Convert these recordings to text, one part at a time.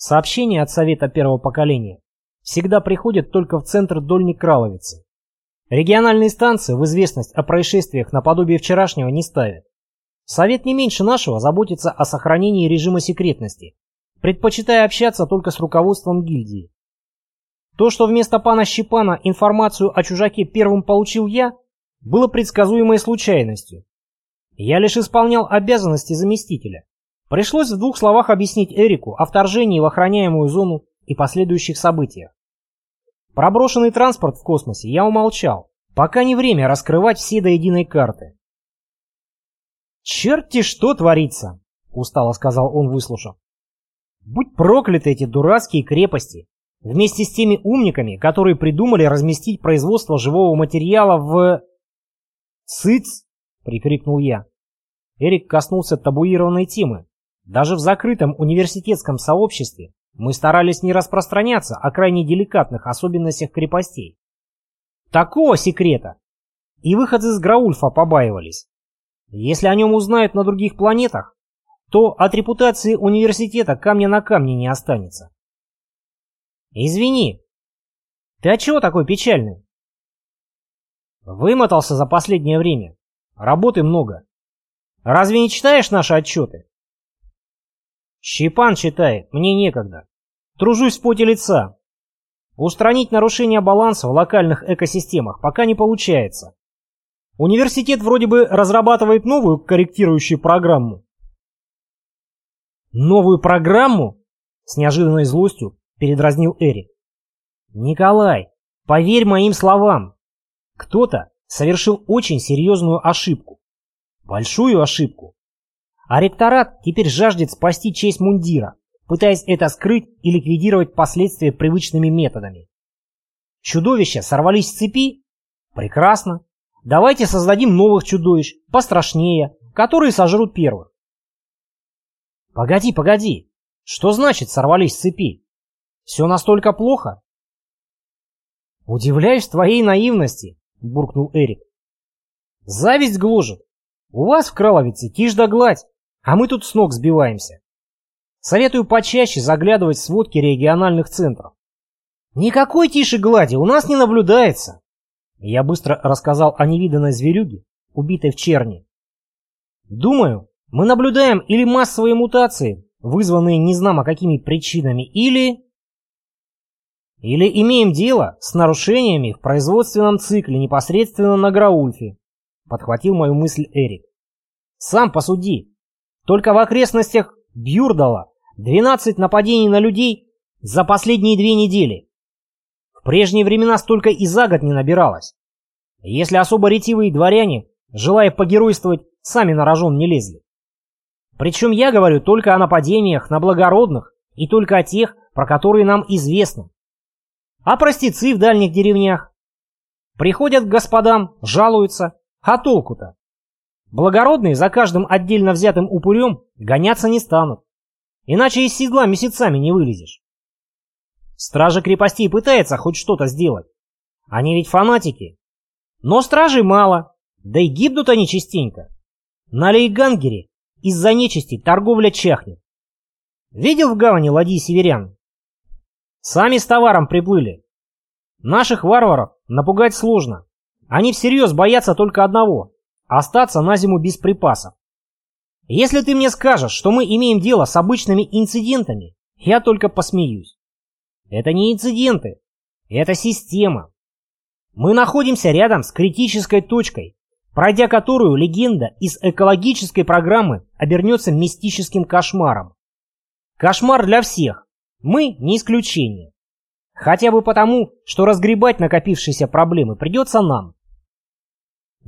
Сообщения от Совета первого поколения всегда приходят только в центр Дольной Краловицы. Региональные станции в известность о происшествиях наподобие вчерашнего не ставят. Совет не меньше нашего заботится о сохранении режима секретности, предпочитая общаться только с руководством гильдии. То, что вместо пана Щепана информацию о чужаке первым получил я, было предсказуемой случайностью. Я лишь исполнял обязанности заместителя. Пришлось в двух словах объяснить Эрику о вторжении в охраняемую зону и последующих событиях. Про брошенный транспорт в космосе я умолчал, пока не время раскрывать все до единой карты. «Черти что творится!» — устало сказал он, выслушав. «Будь прокляты эти дурацкие крепости, вместе с теми умниками, которые придумали разместить производство живого материала в...» «Цыц!» — прикрикнул я. Эрик коснулся табуированной темы. Даже в закрытом университетском сообществе мы старались не распространяться о крайне деликатных особенностях крепостей. Такого секрета! И выходцы из Граульфа побаивались. Если о нем узнают на других планетах, то от репутации университета камня на камне не останется. Извини, ты от чего такой печальный? Вымотался за последнее время. Работы много. Разве не читаешь наши отчеты? Щепан читает, мне некогда. Тружусь в поте лица. Устранить нарушения баланса в локальных экосистемах пока не получается. Университет вроде бы разрабатывает новую корректирующую программу. Новую программу? С неожиданной злостью передразнил Эрик. Николай, поверь моим словам. Кто-то совершил очень серьезную ошибку. Большую ошибку. А ректорат теперь жаждет спасти честь мундира, пытаясь это скрыть и ликвидировать последствия привычными методами. Чудовища сорвались с цепи? Прекрасно. Давайте создадим новых чудовищ, пострашнее, которые сожрут первых. Погоди, погоди. Что значит сорвались с цепи? Все настолько плохо? Удивляюсь твоей наивности, буркнул Эрик. Зависть гложет. У вас в Краловице тишь да гладь, а мы тут с ног сбиваемся. Советую почаще заглядывать в сводки региональных центров. Никакой тише глади у нас не наблюдается. Я быстро рассказал о невиданной зверюге, убитой в черни. Думаю, мы наблюдаем или массовые мутации, вызванные незнамо какими причинами, или... Или имеем дело с нарушениями в производственном цикле непосредственно на Граульфе, подхватил мою мысль Эрик. Сам посуди. Только в окрестностях Бьюрдала 12 нападений на людей за последние две недели. В прежние времена столько и за год не набиралось. Если особо ретивые дворяне, желая погеройствовать, сами на рожон не лезли. Причем я говорю только о нападениях на благородных и только о тех, про которые нам известно. А простецы в дальних деревнях? Приходят к господам, жалуются, а толку-то? Благородные за каждым отдельно взятым упырем гоняться не станут. Иначе из седла месяцами не вылезешь. Стража крепостей пытается хоть что-то сделать. Они ведь фанатики. Но стражей мало, да и гибнут они частенько. На Лейгангере из-за нечисти торговля чахнет. Видел в гавани ладьи северян? Сами с товаром приплыли. Наших варваров напугать сложно. Они всерьез боятся только одного остаться на зиму без припасов. Если ты мне скажешь, что мы имеем дело с обычными инцидентами, я только посмеюсь. Это не инциденты, это система. Мы находимся рядом с критической точкой, пройдя которую легенда из экологической программы обернется мистическим кошмаром. Кошмар для всех, мы не исключение. Хотя бы потому, что разгребать накопившиеся проблемы придется нам.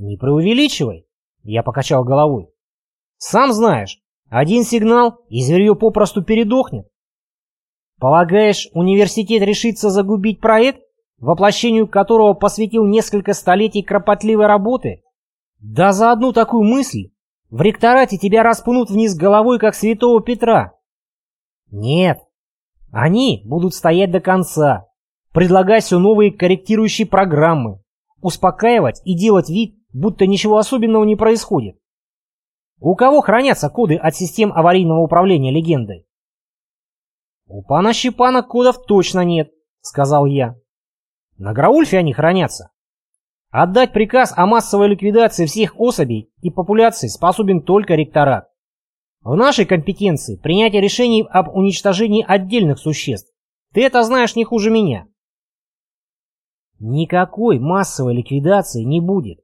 «Не преувеличивай», — я покачал головой. «Сам знаешь, один сигнал, и зверье попросту передохнет. Полагаешь, университет решится загубить проект, воплощению которого посвятил несколько столетий кропотливой работы? Да за одну такую мысль в ректорате тебя распнут вниз головой, как святого Петра. Нет, они будут стоять до конца, предлагать все новые корректирующие программы, успокаивать и делать вид, будто ничего особенного не происходит. У кого хранятся коды от систем аварийного управления легендой? У пана Щепана кодов точно нет, сказал я. На Граульфе они хранятся. Отдать приказ о массовой ликвидации всех особей и популяций способен только ректорат. В нашей компетенции принятие решений об уничтожении отдельных существ. Ты это знаешь не хуже меня. Никакой массовой ликвидации не будет,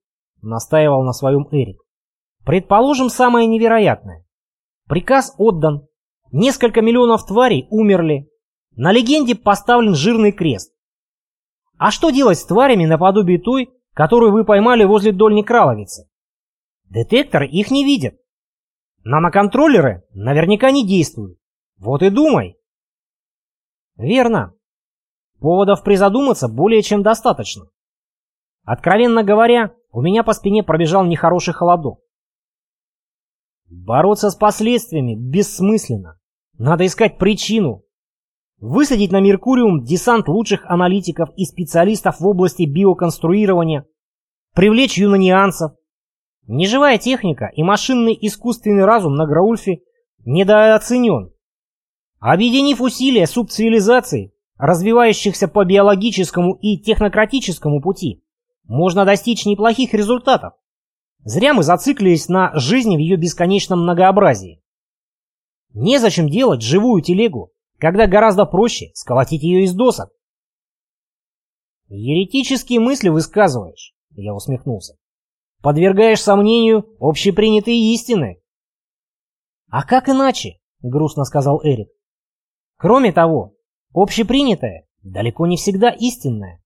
настаивал на своем Эрик. Предположим самое невероятное. Приказ отдан. Несколько миллионов тварей умерли. На легенде поставлен жирный крест. А что делать с тварями наподобие той, которую вы поймали возле Дольни Краловицы? Детекторы их не видят. Наноконтроллеры наверняка не действуют. Вот и думай. Верно. Поводов призадуматься более чем достаточно. Откровенно говоря, у меня по спине пробежал нехороший холодок. Бороться с последствиями бессмысленно. Надо искать причину. Высадить на Меркуриум десант лучших аналитиков и специалистов в области биоконструирования, привлечь юнонианцев. Неживая техника и машинный искусственный разум на Граульфе недооценен. Объединив усилия субцивилизаций, развивающихся по биологическому и технократическому пути, можно достичь неплохих результатов. Зря мы зациклились на жизни в ее бесконечном многообразии. Незачем делать живую телегу, когда гораздо проще сколотить ее из досок. «Еретические мысли высказываешь», — я усмехнулся. «Подвергаешь сомнению общепринятые истины». «А как иначе?» — грустно сказал Эрик. «Кроме того, общепринятое далеко не всегда истинное.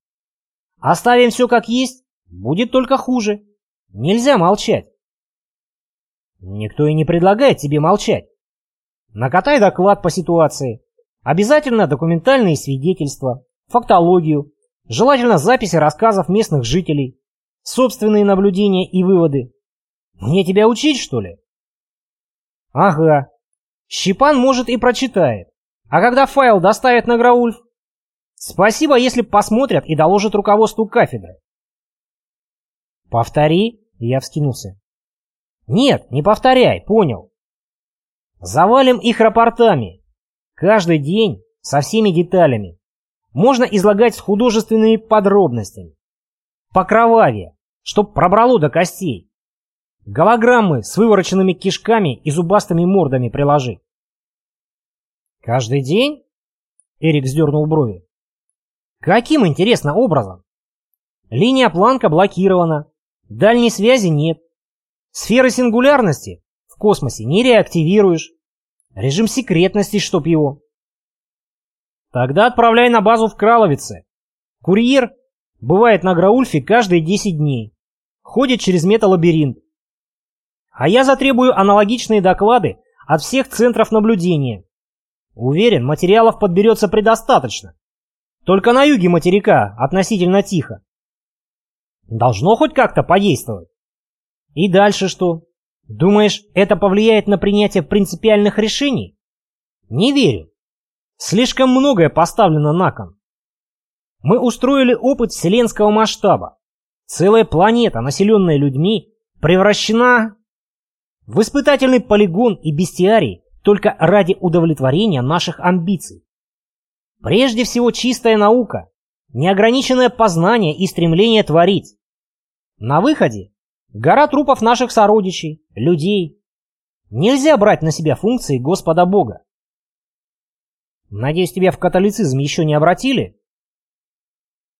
Оставим все как есть, будет только хуже. Нельзя молчать». «Никто и не предлагает тебе молчать. Накатай доклад по ситуации, Обязательно документальные свидетельства, фактологию, желательно записи рассказов местных жителей, собственные наблюдения и выводы. Мне тебя учить, что ли? Ага. Щепан, может, и прочитает. А когда файл доставят на Граульф? Спасибо, если посмотрят и доложат руководству кафедры. Повтори, я вскинулся. Нет, не повторяй, понял. Завалим их рапортами, Каждый день со всеми деталями. Можно излагать с художественными подробностями. Покровавее, чтоб пробрало до костей. Голограммы с вывороченными кишками и зубастыми мордами приложи. Каждый день? Эрик сдернул брови. Каким, интересно, образом? Линия Планка блокирована. Дальней связи нет. Сферы сингулярности в космосе не реактивируешь. Режим секретности, чтоб его. Тогда отправляй на базу в Краловице. Курьер бывает на Граульфе каждые 10 дней. Ходит через металлабиринт. А я затребую аналогичные доклады от всех центров наблюдения. Уверен, материалов подберется предостаточно. Только на юге материка относительно тихо. Должно хоть как-то подействовать. И дальше что? Думаешь, это повлияет на принятие принципиальных решений? Не верю. Слишком многое поставлено на кон. Мы устроили опыт вселенского масштаба. Целая планета, населенная людьми, превращена в испытательный полигон и бестиарий только ради удовлетворения наших амбиций. Прежде всего чистая наука, неограниченное познание и стремление творить. На выходе Гора трупов наших сородичей, людей. Нельзя брать на себя функции Господа Бога. Надеюсь, тебя в католицизм еще не обратили?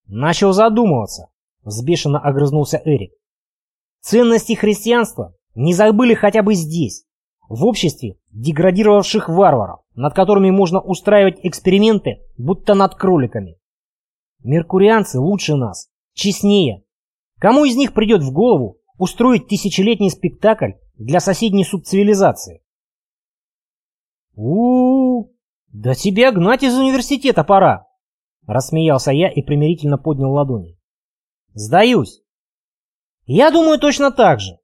Начал задумываться, взбешенно огрызнулся Эрик. Ценности христианства не забыли хотя бы здесь, в обществе деградировавших варваров, над которыми можно устраивать эксперименты, будто над кроликами. Меркурианцы лучше нас, честнее. Кому из них придет в голову устроить тысячелетний спектакль для соседней субцивилизации. у, -у, -у да тебя гнать из университета пора!» Рассмеялся я и примирительно поднял ладони. «Сдаюсь. Я думаю точно так же.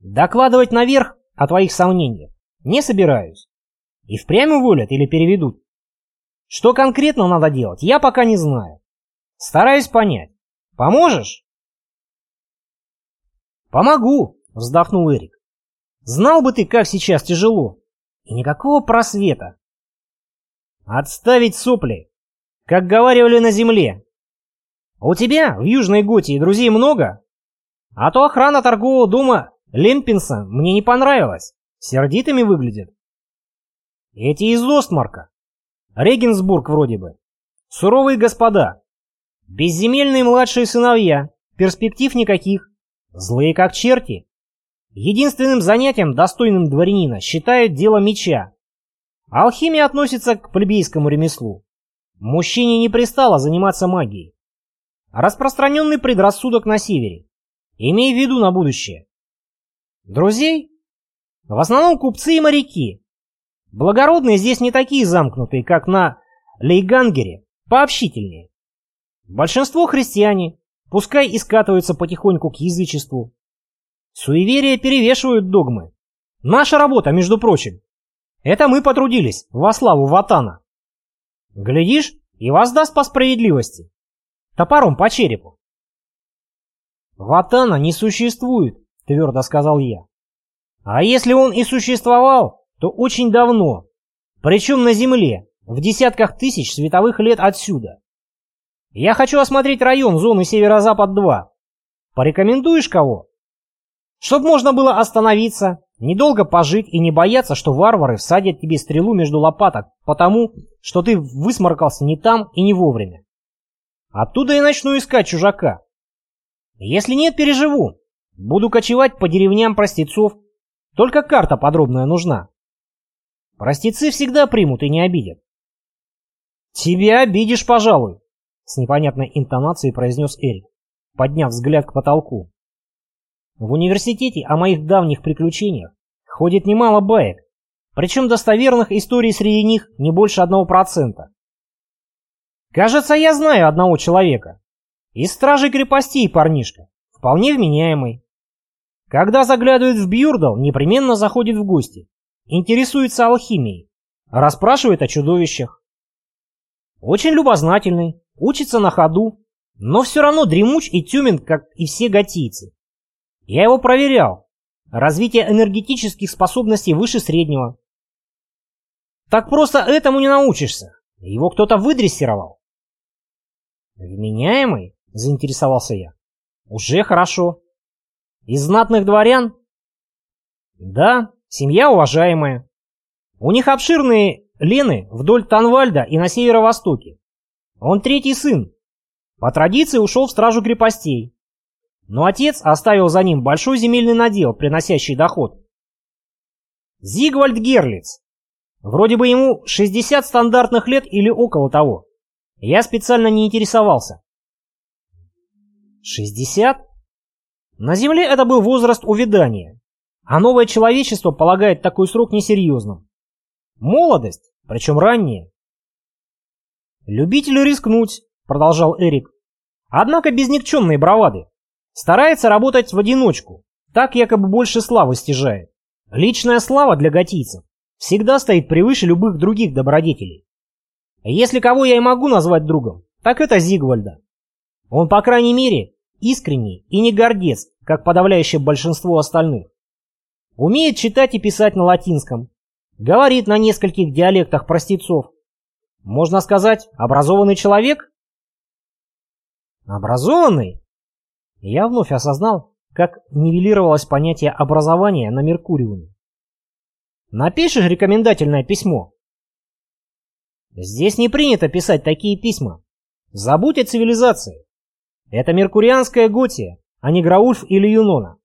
Докладывать наверх о твоих сомнениях не собираюсь. И впрямь уволят или переведут. Что конкретно надо делать, я пока не знаю. Стараюсь понять. Поможешь?» «Помогу!» — вздохнул Эрик. «Знал бы ты, как сейчас тяжело. И никакого просвета. Отставить сопли. Как говаривали на земле. У тебя в Южной Готии друзей много? А то охрана торгового дома Лемпинса мне не понравилась. Сердитыми выглядят. Эти из Остмарка. Регенсбург вроде бы. Суровые господа. Безземельные младшие сыновья. Перспектив никаких. Злые как черти. Единственным занятием, достойным дворянина, считают дело меча. Алхимия относится к плебейскому ремеслу. Мужчине не пристало заниматься магией. Распространенный предрассудок на севере. Имей в виду на будущее. Друзей? В основном купцы и моряки. Благородные здесь не такие замкнутые, как на Лейгангере, пообщительнее. Большинство христиане, пускай и скатываются потихоньку к язычеству. Суеверия перевешивают догмы. Наша работа, между прочим. Это мы потрудились во славу Ватана. Глядишь, и воздаст по справедливости. Топором по черепу. Ватана не существует, твердо сказал я. А если он и существовал, то очень давно. Причем на Земле, в десятках тысяч световых лет отсюда. Я хочу осмотреть район зоны Северо-Запад-2. Порекомендуешь кого? Чтоб можно было остановиться, недолго пожить и не бояться, что варвары всадят тебе стрелу между лопаток, потому что ты высморкался не там и не вовремя. Оттуда и начну искать чужака. Если нет, переживу. Буду кочевать по деревням простецов. Только карта подробная нужна. Простецы всегда примут и не обидят. «Тебя обидишь, пожалуй», — с непонятной интонацией произнес Эрик, подняв взгляд к потолку. В университете о моих давних приключениях ходит немало баек, причем достоверных историй среди них не больше одного процента. Кажется, я знаю одного человека. Из стражей крепостей парнишка, вполне вменяемый. Когда заглядывает в Бьюрдал, непременно заходит в гости, интересуется алхимией, расспрашивает о чудовищах. Очень любознательный, учится на ходу, но все равно дремуч и тюмен, как и все готийцы. Я его проверял. Развитие энергетических способностей выше среднего. Так просто этому не научишься. Его кто-то выдрессировал. Вменяемый? Заинтересовался я. Уже хорошо. Из знатных дворян? Да, семья уважаемая. У них обширные лены вдоль Танвальда и на северо-востоке. Он третий сын. По традиции ушел в стражу крепостей. Но отец оставил за ним большой земельный надел, приносящий доход. Зигвальд Герлиц. Вроде бы ему 60 стандартных лет или около того. Я специально не интересовался. 60? На Земле это был возраст увядания, а новое человечество полагает такой срок несерьезным. Молодость, причем ранняя. «Любитель рискнуть», — продолжал Эрик. «Однако без никчемной бравады. Старается работать в одиночку, так якобы больше славы стяжает. Личная слава для готийцев всегда стоит превыше любых других добродетелей. Если кого я и могу назвать другом, так это Зигвальда. Он, по крайней мере, искренний и не гордец, как подавляющее большинство остальных. Умеет читать и писать на латинском, говорит на нескольких диалектах простецов. Можно сказать, образованный человек? Образованный? Я вновь осознал, как нивелировалось понятие образования на Меркуриуме. Напишешь рекомендательное письмо? Здесь не принято писать такие письма. Забудь о цивилизации. Это меркурианская Готия, а не Граульф или Юнона.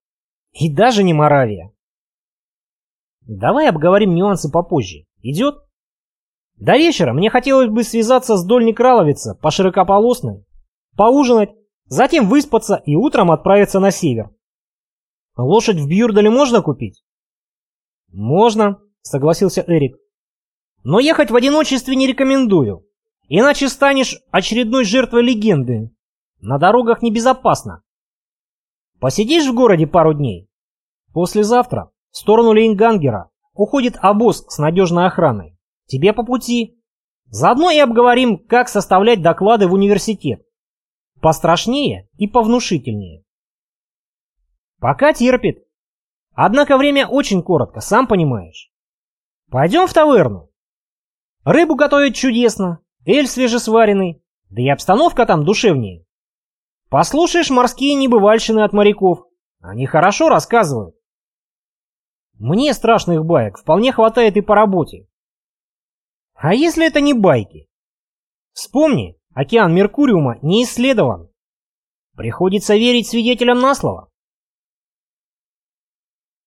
И даже не Моравия. Давай обговорим нюансы попозже. Идет? До вечера мне хотелось бы связаться с Дольни Краловица по широкополосной, поужинать Затем выспаться и утром отправиться на север. Лошадь в Бьюрдале можно купить? Можно, согласился Эрик. Но ехать в одиночестве не рекомендую. Иначе станешь очередной жертвой легенды. На дорогах небезопасно. Посидишь в городе пару дней. Послезавтра в сторону Лейнгангера уходит обоз с надежной охраной. Тебе по пути. Заодно и обговорим, как составлять доклады в университет. Пострашнее и повнушительнее. Пока терпит. Однако время очень коротко, сам понимаешь. Пойдем в таверну. Рыбу готовят чудесно, эль свежесваренный, да и обстановка там душевнее. Послушаешь морские небывальщины от моряков, они хорошо рассказывают. Мне страшных баек вполне хватает и по работе. А если это не байки? Вспомни, океан Меркуриума не исследован. Приходится верить свидетелям на слово.